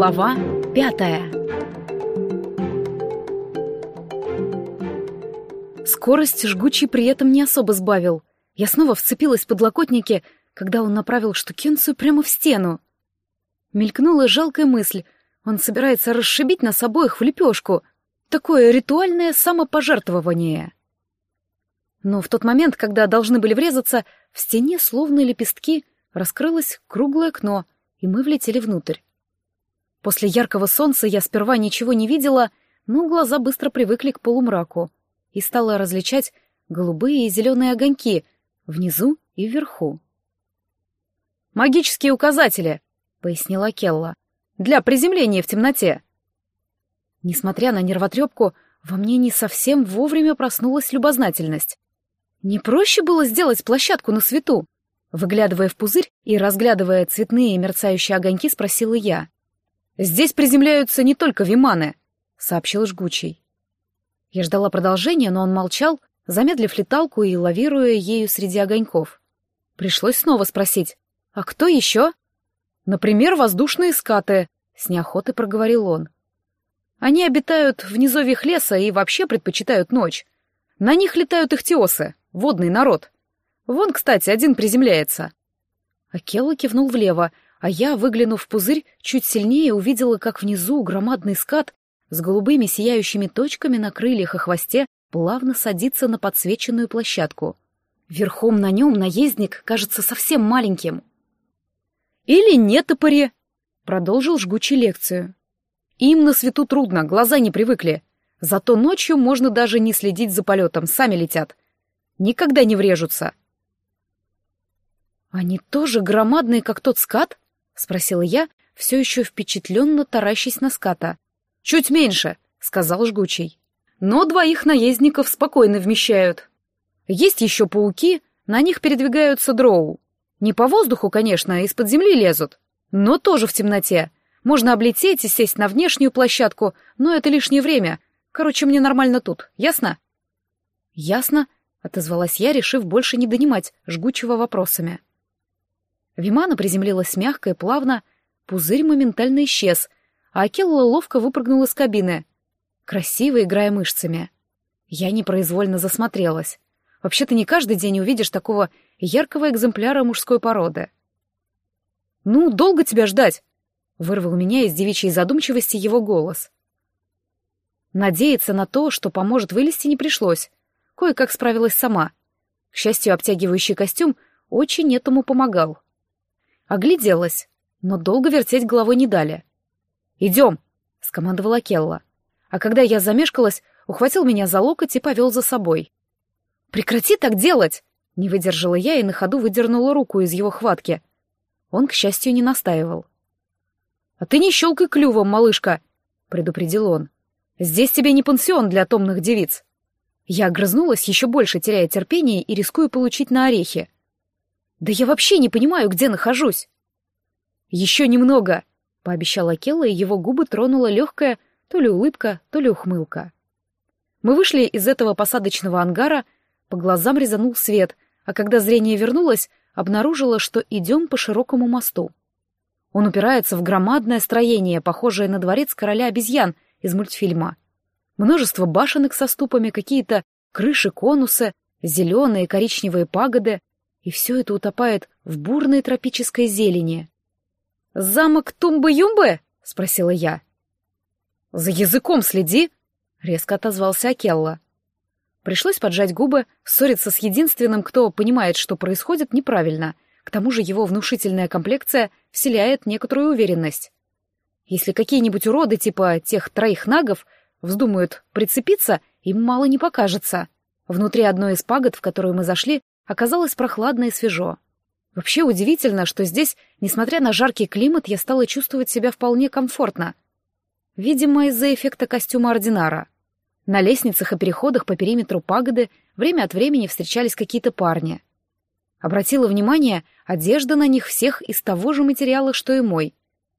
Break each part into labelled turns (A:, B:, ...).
A: Глава пятая Скорость жгучий при этом не особо сбавил. Я снова вцепилась в подлокотники, когда он направил штукенцию прямо в стену. Мелькнула жалкая мысль. Он собирается расшибить нас обоих в лепешку. Такое ритуальное самопожертвование. Но в тот момент, когда должны были врезаться, в стене, словно лепестки, раскрылось круглое окно, и мы влетели внутрь. После яркого солнца я сперва ничего не видела, но глаза быстро привыкли к полумраку и стала различать голубые и зеленые огоньки внизу и вверху. «Магические указатели», — пояснила Келла, — «для приземления в темноте». Несмотря на нервотрепку, во мне не совсем вовремя проснулась любознательность. Не проще было сделать площадку на свету? Выглядывая в пузырь и разглядывая цветные мерцающие огоньки, спросила я. «Здесь приземляются не только виманы», — сообщил жгучий. Я ждала продолжения, но он молчал, замедлив леталку и лавируя ею среди огоньков. Пришлось снова спросить, «А кто еще?» «Например, воздушные скаты», — с неохотой проговорил он. «Они обитают в низовьях леса и вообще предпочитают ночь. На них летают ихтиосы, водный народ. Вон, кстати, один приземляется». Акелла кивнул влево, а я, выглянув в пузырь, чуть сильнее увидела, как внизу громадный скат с голубыми сияющими точками на крыльях и хвосте плавно садится на подсвеченную площадку. Верхом на нем наездник кажется совсем маленьким. «Или нет топоре», — продолжил жгучий лекцию. «Им на свету трудно, глаза не привыкли. Зато ночью можно даже не следить за полетом, сами летят. Никогда не врежутся». «Они тоже громадные, как тот скат?» — спросила я, все еще впечатленно таращась на ската. «Чуть меньше», — сказал жгучий. «Но двоих наездников спокойно вмещают. Есть еще пауки, на них передвигаются дроу. Не по воздуху, конечно, а из-под земли лезут, но тоже в темноте. Можно облететь и сесть на внешнюю площадку, но это лишнее время. Короче, мне нормально тут, ясно?» «Ясно», — отозвалась я, решив больше не донимать жгучего вопросами. Вимана приземлилась мягко и плавно, пузырь моментально исчез — а Акелла ловко выпрыгнул из кабины, красиво играя мышцами. Я непроизвольно засмотрелась. Вообще-то не каждый день увидишь такого яркого экземпляра мужской породы. «Ну, долго тебя ждать?» — вырвал меня из девичьей задумчивости его голос. Надеяться на то, что поможет вылезти, не пришлось. Кое-как справилась сама. К счастью, обтягивающий костюм очень этому помогал. Огляделась, но долго вертеть головой не дали. «Идем!» — скомандовала Келла. А когда я замешкалась, ухватил меня за локоть и повел за собой. «Прекрати так делать!» — не выдержала я и на ходу выдернула руку из его хватки. Он, к счастью, не настаивал. «А ты не щелкай клювом, малышка!» — предупредил он. «Здесь тебе не пансион для томных девиц!» Я огрызнулась, еще больше теряя терпение и рискую получить на орехи. «Да я вообще не понимаю, где нахожусь!» «Еще немного!» — пообещала Келла, и его губы тронула легкая то ли улыбка, то ли ухмылка. Мы вышли из этого посадочного ангара, по глазам резанул свет, а когда зрение вернулось, обнаружила, что идем по широкому мосту. Он упирается в громадное строение, похожее на дворец короля обезьян из мультфильма. Множество башенок со ступами, какие-то крыши-конусы, зеленые коричневые пагоды, и все это утопает в бурной тропической зелени. «Замок Тумбы-Юмбы?» — спросила я. «За языком следи!» — резко отозвался Акелла. Пришлось поджать губы, ссориться с единственным, кто понимает, что происходит, неправильно. К тому же его внушительная комплекция вселяет некоторую уверенность. Если какие-нибудь уроды типа тех троих нагов вздумают прицепиться, им мало не покажется. Внутри одной из пагод, в которую мы зашли, оказалось прохладно и свежо. Вообще удивительно, что здесь, несмотря на жаркий климат, я стала чувствовать себя вполне комфортно. Видимо, из-за эффекта костюма ординара. На лестницах и переходах по периметру пагоды время от времени встречались какие-то парни. Обратила внимание, одежда на них всех из того же материала, что и мой.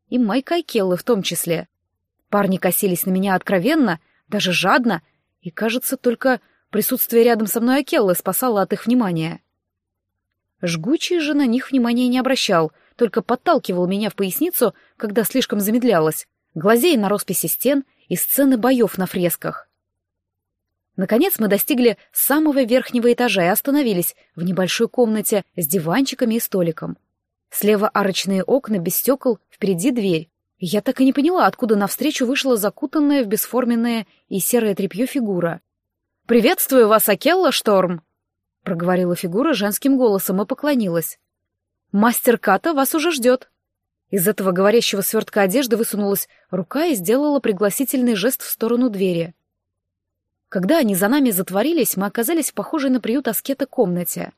A: И Майка Айкеллы в том числе. Парни косились на меня откровенно, даже жадно, и, кажется, только присутствие рядом со мной Акеллы спасало от их внимания. Жгучий же на них внимания не обращал, только подталкивал меня в поясницу, когда слишком замедлялась, глазея на росписи стен и сцены боев на фресках. Наконец мы достигли самого верхнего этажа и остановились в небольшой комнате с диванчиками и столиком. Слева арочные окна без стекол, впереди дверь. я так и не поняла, откуда навстречу вышла закутанная в бесформенное и серое тряпье фигура. «Приветствую вас, Акелла Шторм!» — проговорила фигура женским голосом и поклонилась. «Мастер Ката вас уже ждет». Из этого говорящего свертка одежды высунулась рука и сделала пригласительный жест в сторону двери. Когда они за нами затворились, мы оказались в похожей на приют аскета комнате.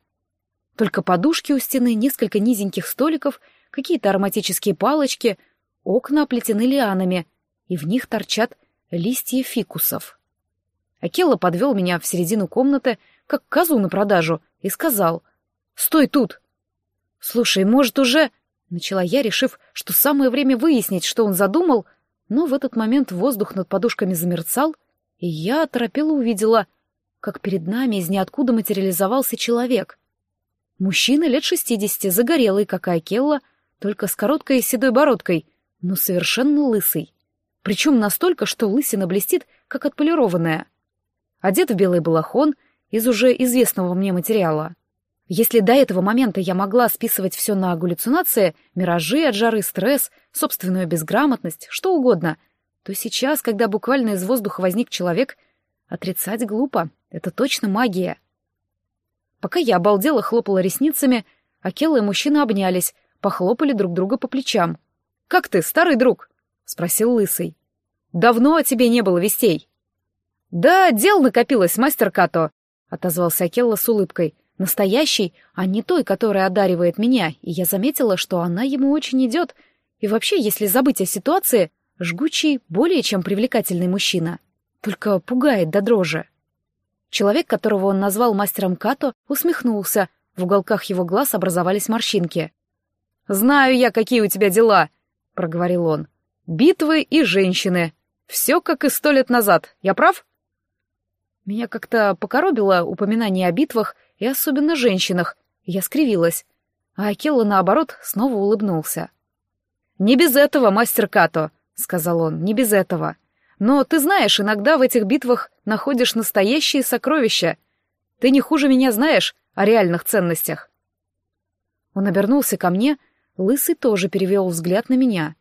A: Только подушки у стены, несколько низеньких столиков, какие-то ароматические палочки, окна оплетены лианами, и в них торчат листья фикусов. Акелла подвел меня в середину комнаты, как козу на продажу, и сказал «Стой тут!» «Слушай, может, уже...» — начала я, решив, что самое время выяснить, что он задумал, но в этот момент воздух над подушками замерцал, и я оторопела увидела, как перед нами из ниоткуда материализовался человек. Мужчина лет шестидесяти, загорелый, как Айкелла, только с короткой седой бородкой, но совершенно лысый. Причем настолько, что лысина блестит, как отполированная. Одет в белый балахон из уже известного мне материала. Если до этого момента я могла списывать все на галлюцинации, миражи от жары, стресс, собственную безграмотность, что угодно — то сейчас, когда буквально из воздуха возник человек, отрицать глупо. Это точно магия. Пока я обалдела, хлопала ресницами, Акела и мужчина обнялись, похлопали друг друга по плечам. «Как ты, старый друг?» — спросил Лысый. «Давно о тебе не было вестей». «Да, дел накопилось, мастер Като», — отозвался Акелла с улыбкой. «Настоящий, а не той, которая одаривает меня, и я заметила, что она ему очень идет. И вообще, если забыть о ситуации, Жгучий, более чем привлекательный мужчина, только пугает до дрожи. Человек, которого он назвал мастером Като, усмехнулся, в уголках его глаз образовались морщинки. «Знаю я, какие у тебя дела», — проговорил он. «Битвы и женщины. Все как и сто лет назад. Я прав?» Меня как-то покоробило упоминание о битвах и особенно женщинах. Я скривилась. А Акелла, наоборот, снова улыбнулся. «Не без этого, мастер Като. — сказал он, — не без этого. Но ты знаешь, иногда в этих битвах находишь настоящие сокровища. Ты не хуже меня знаешь о реальных ценностях. Он обернулся ко мне, лысый тоже перевел взгляд на меня.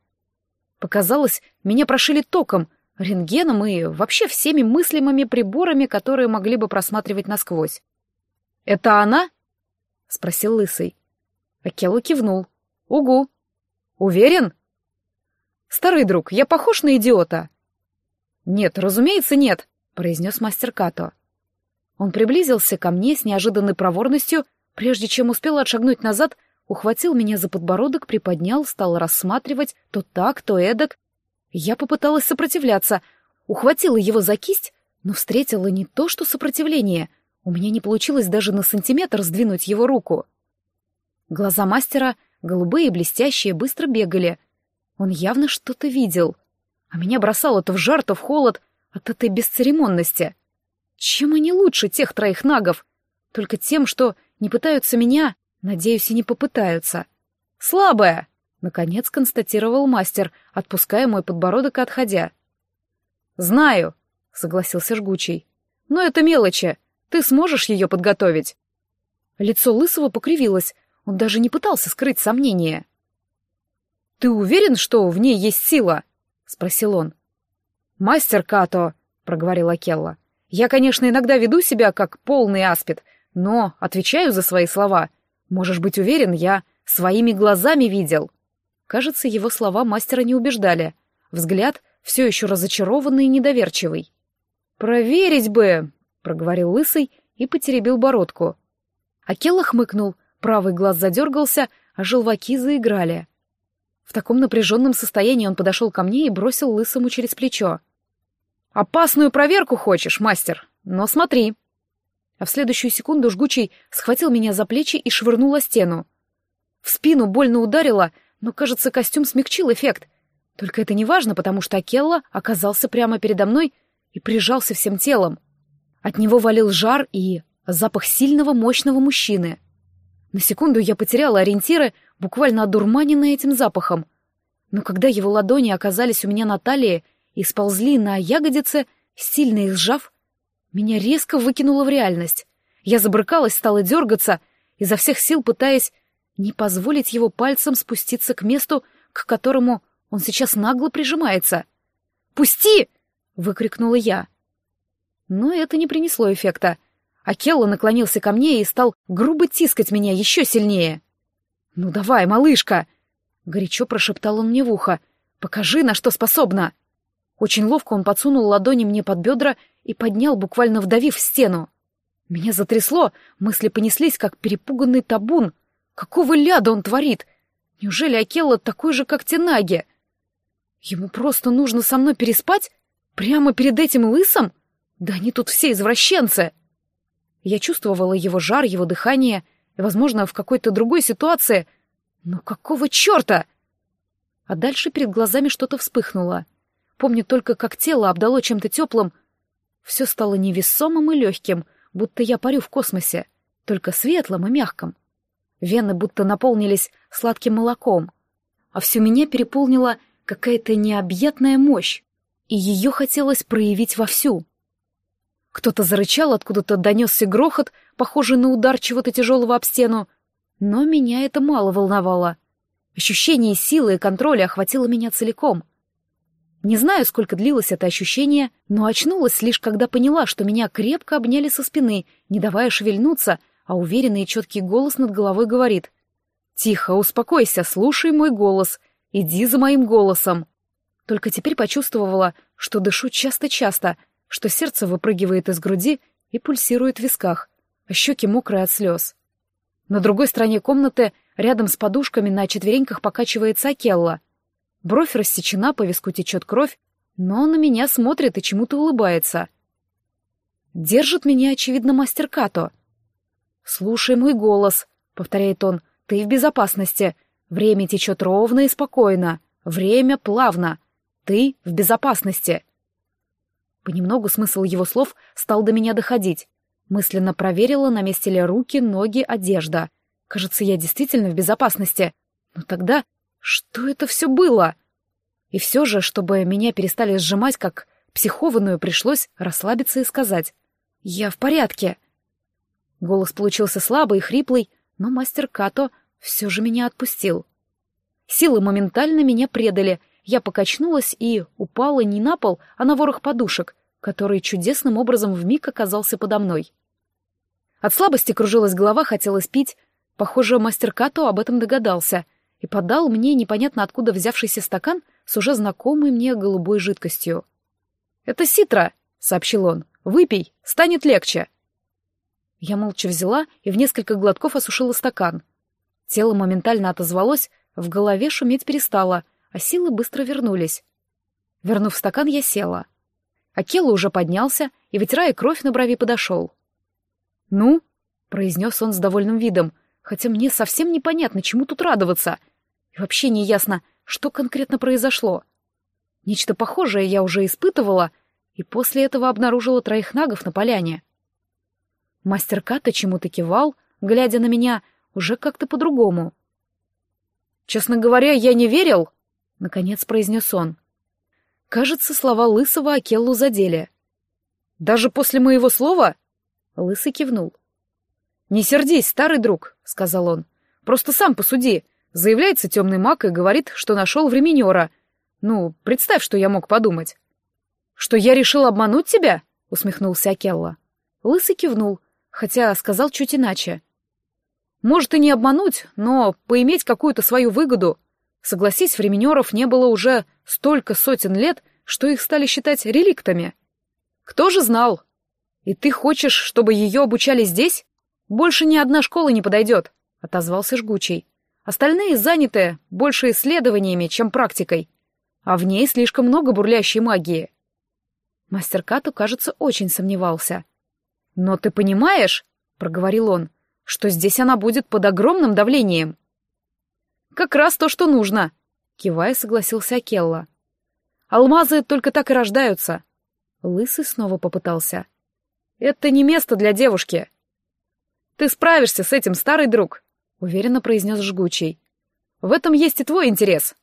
A: Показалось, меня прошили током, рентгеном и вообще всеми мыслимыми приборами, которые могли бы просматривать насквозь. «Это она?» — спросил лысый. Акела кивнул. «Угу». «Уверен?» «Старый друг, я похож на идиота?» «Нет, разумеется, нет», — произнес мастер Като. Он приблизился ко мне с неожиданной проворностью, прежде чем успел отшагнуть назад, ухватил меня за подбородок, приподнял, стал рассматривать то так, то эдак. Я попыталась сопротивляться, ухватила его за кисть, но встретила не то что сопротивление, у меня не получилось даже на сантиметр сдвинуть его руку. Глаза мастера, голубые и блестящие, быстро бегали — он явно что-то видел. А меня бросало то в жар, то в холод от этой бесцеремонности. Чем они лучше тех троих нагов? Только тем, что не пытаются меня, надеюсь, и не попытаются. «Слабая!» — наконец констатировал мастер, отпуская мой подбородок и отходя. «Знаю», — согласился Жгучий. «Но это мелочи. Ты сможешь ее подготовить?» Лицо Лысого покривилось. Он даже не пытался скрыть сомнения. «Ты уверен, что в ней есть сила?» — спросил он. «Мастер Като», — проговорила Келла. «Я, конечно, иногда веду себя как полный аспид, но отвечаю за свои слова. Можешь быть уверен, я своими глазами видел». Кажется, его слова мастера не убеждали. Взгляд все еще разочарованный и недоверчивый. «Проверить бы», — проговорил Лысый и потеребил бородку. Акелла хмыкнул, правый глаз задергался, а желваки заиграли. В таком напряженном состоянии он подошел ко мне и бросил лысому через плечо. «Опасную проверку хочешь, мастер? Но смотри!» А в следующую секунду жгучий схватил меня за плечи и швырнул о стену. В спину больно ударило, но, кажется, костюм смягчил эффект. Только это не важно, потому что Акелла оказался прямо передо мной и прижался всем телом. От него валил жар и запах сильного, мощного мужчины. На секунду я потеряла ориентиры, буквально одурманенная этим запахом. Но когда его ладони оказались у меня на талии и сползли на ягодицы, сильно их сжав, меня резко выкинуло в реальность. Я забрыкалась, стала дергаться, изо всех сил пытаясь не позволить его пальцем спуститься к месту, к которому он сейчас нагло прижимается. «Пусти!» — выкрикнула я. Но это не принесло эффекта. Акелла наклонился ко мне и стал грубо тискать меня еще сильнее. «Ну давай, малышка!» — горячо прошептал он мне в ухо. «Покажи, на что способна!» Очень ловко он подсунул ладони мне под бедра и поднял, буквально вдавив в стену. Меня затрясло, мысли понеслись, как перепуганный табун. Какого ляда он творит? Неужели Акелла такой же, как Тенаги? Ему просто нужно со мной переспать? Прямо перед этим лысом? Да они тут все извращенцы! Я чувствовала его жар, его дыхание, и, возможно, в какой-то другой ситуации. Но какого черта? А дальше перед глазами что-то вспыхнуло. Помню только, как тело обдало чем-то теплым. Все стало невесомым и легким, будто я парю в космосе, только светлым и мягким. Вены будто наполнились сладким молоком, а всю меня переполнила какая-то необъятная мощь, и ее хотелось проявить вовсю. Кто-то зарычал, откуда-то донесся грохот, похожий на удар чего-то тяжелого об стену, но меня это мало волновало. Ощущение силы и контроля охватило меня целиком — не знаю, сколько длилось это ощущение, но очнулась лишь когда поняла, что меня крепко обняли со спины, не давая шевельнуться, а уверенный и четкий голос над головой говорит. «Тихо, успокойся, слушай мой голос, иди за моим голосом». Только теперь почувствовала, что дышу часто-часто, что сердце выпрыгивает из груди и пульсирует в висках, а щеки мокрые от слез. На другой стороне комнаты, рядом с подушками, на четвереньках покачивается Акелла — Бровь рассечена, по виску течет кровь, но он на меня смотрит и чему-то улыбается. Держит меня, очевидно, мастер Като. «Слушай мой голос», — повторяет он, — «ты в безопасности. Время течет ровно и спокойно. Время плавно. Ты в безопасности». Понемногу смысл его слов стал до меня доходить. Мысленно проверила, на месте ли руки, ноги, одежда. Кажется, я действительно в безопасности. Но тогда что это все было? И все же, чтобы меня перестали сжимать, как психованную, пришлось расслабиться и сказать «Я в порядке». Голос получился слабый и хриплый, но мастер Като все же меня отпустил. Силы моментально меня предали, я покачнулась и упала не на пол, а на ворох подушек, который чудесным образом вмиг оказался подо мной. От слабости кружилась голова, хотелось пить. Похоже, мастер Като об этом догадался — и подал мне непонятно откуда взявшийся стакан с уже знакомой мне голубой жидкостью. «Это ситра», — сообщил он. «Выпей, станет легче». Я молча взяла и в несколько глотков осушила стакан. Тело моментально отозвалось, в голове шуметь перестало, а силы быстро вернулись. Вернув стакан, я села. Акела уже поднялся и, вытирая кровь на брови, подошел. «Ну?» — произнес он с довольным видом, хотя мне совсем непонятно, чему тут радоваться — и вообще не ясно, что конкретно произошло. Нечто похожее я уже испытывала, и после этого обнаружила троих нагов на поляне. Мастер Ката чему-то кивал, глядя на меня, уже как-то по-другому. «Честно говоря, я не верил», — наконец произнес он. Кажется, слова Лысого Акеллу задели. «Даже после моего слова?» Лысый кивнул. «Не сердись, старый друг», — сказал он. «Просто сам посуди. Заявляется темный маг и говорит, что нашел временера. Ну, представь, что я мог подумать. «Что я решил обмануть тебя?» — усмехнулся Акелла. Лысый кивнул, хотя сказал чуть иначе. «Может и не обмануть, но поиметь какую-то свою выгоду. Согласись, временеров не было уже столько сотен лет, что их стали считать реликтами. Кто же знал? И ты хочешь, чтобы ее обучали здесь? Больше ни одна школа не подойдет», — отозвался Жгучий. Остальные заняты больше исследованиями, чем практикой, а в ней слишком много бурлящей магии. Мастер Кату, кажется, очень сомневался. «Но ты понимаешь, — проговорил он, — что здесь она будет под огромным давлением?» «Как раз то, что нужно», — кивая, согласился Акелла. «Алмазы только так и рождаются». Лысый снова попытался. «Это не место для девушки». «Ты справишься с этим, старый друг», уверенно произнес жгучий. В этом есть и твой интерес.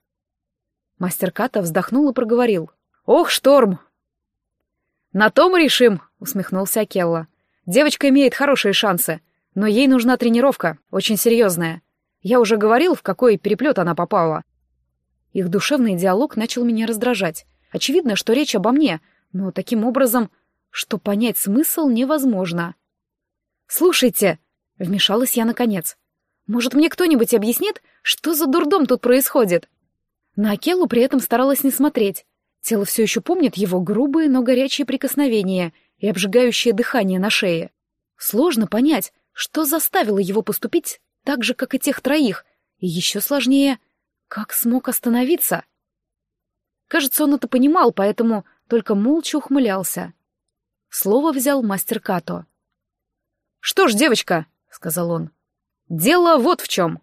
A: Мастер Ката вздохнул и проговорил. «Ох, шторм!» «На том решим», — усмехнулся Акелла. «Девочка имеет хорошие шансы, но ей нужна тренировка, очень серьезная. Я уже говорил, в какой переплет она попала». Их душевный диалог начал меня раздражать. Очевидно, что речь обо мне, но таким образом, что понять смысл невозможно. «Слушайте», — вмешалась я наконец, — «может, мне кто-нибудь объяснит, что за дурдом тут происходит?» На Акелу при этом старалась не смотреть. Тело все еще помнит его грубые, но горячие прикосновения и обжигающее дыхание на шее. Сложно понять, что заставило его поступить так же, как и тех троих, и еще сложнее, как смог остановиться. Кажется, он это понимал, поэтому только молча ухмылялся. Слово взял мастер Като. «Что ж, девочка», — сказал он, — «дело вот в чем.